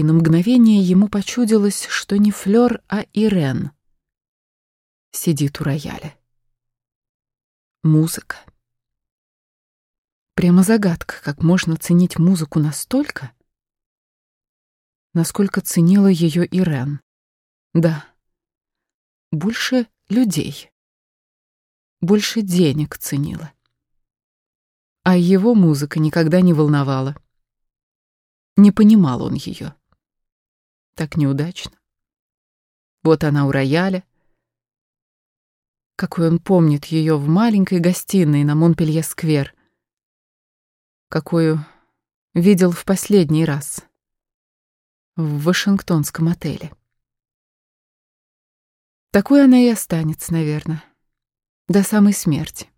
и на мгновение ему почудилось, что не Флёр, а Ирен сидит у рояля. Музыка. Прямо загадка, как можно ценить музыку настолько, насколько ценила ее Ирен. Да, больше людей, больше денег ценила. А его музыка никогда не волновала. Не понимал он ее. Так неудачно. Вот она у рояля. Какой он помнит ее в маленькой гостиной на Монпелье-сквер. Какую видел в последний раз в Вашингтонском отеле. Такой она и останется, наверное, до самой смерти.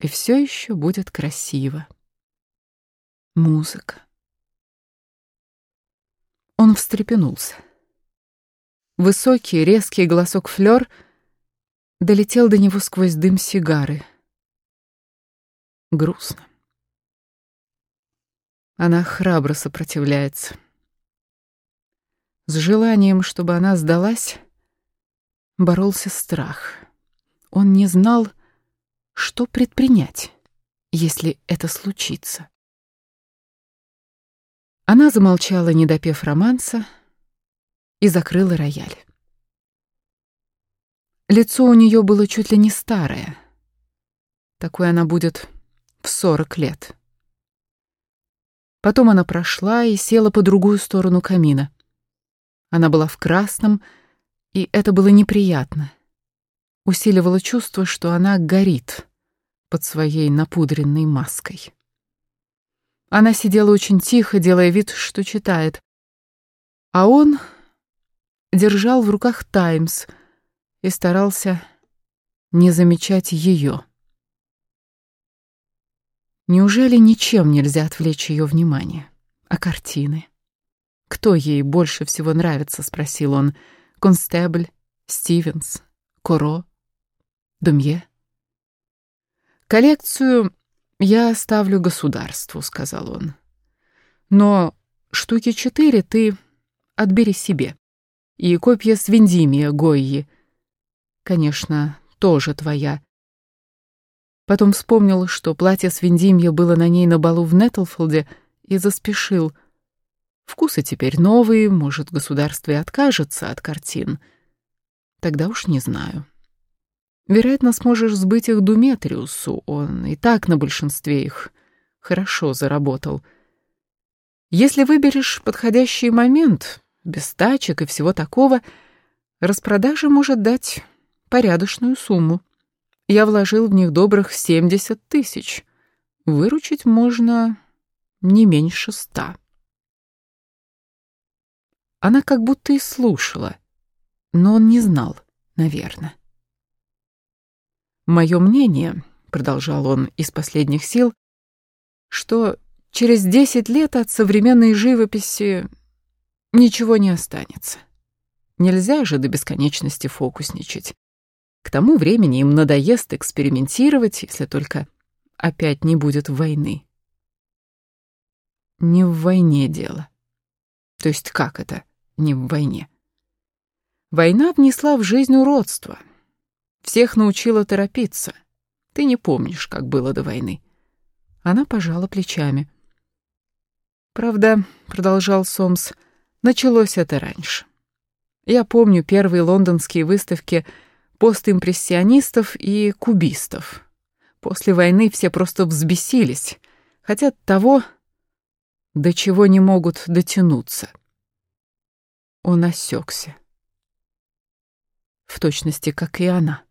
И все еще будет красиво. Музыка. Он встрепенулся. Высокий, резкий голосок Флёр долетел до него сквозь дым сигары. Грустно. Она храбро сопротивляется. С желанием, чтобы она сдалась, боролся страх. Он не знал, что предпринять, если это случится. Она замолчала, не допев романса, и закрыла рояль. Лицо у нее было чуть ли не старое. Такой она будет в сорок лет. Потом она прошла и села по другую сторону камина. Она была в красном, и это было неприятно. Усиливало чувство, что она горит под своей напудренной маской. Она сидела очень тихо, делая вид, что читает. А он держал в руках «Таймс» и старался не замечать ее. Неужели ничем нельзя отвлечь ее внимание? А картины? «Кто ей больше всего нравится?» — спросил он. «Констебль, Стивенс, Коро, Думье?» «Коллекцию я оставлю государству», — сказал он. «Но штуки четыре ты отбери себе. И копья с Вендимия Гойи, конечно, тоже твоя». Потом вспомнил, что платье с Вендимья было на ней на балу в Нетлфолде, и заспешил — Вкусы теперь новые, может, государство и откажется от картин. Тогда уж не знаю. Вероятно, сможешь сбыть их Думетриусу, он и так на большинстве их хорошо заработал. Если выберешь подходящий момент, без тачек и всего такого, распродажа может дать порядочную сумму. Я вложил в них добрых 70 тысяч. Выручить можно не меньше ста. Она как будто и слушала, но он не знал, наверное. «Мое мнение», — продолжал он из последних сил, «что через десять лет от современной живописи ничего не останется. Нельзя же до бесконечности фокусничать. К тому времени им надоест экспериментировать, если только опять не будет войны». «Не в войне дело». «То есть как это?» не в войне. Война внесла в жизнь уродство. Всех научила торопиться. Ты не помнишь, как было до войны. Она пожала плечами. Правда, продолжал Сомс, началось это раньше. Я помню первые лондонские выставки постимпрессионистов и кубистов. После войны все просто взбесились, хотят того, до чего не могут дотянуться. Он осекся. В точности, как и она.